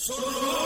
Solo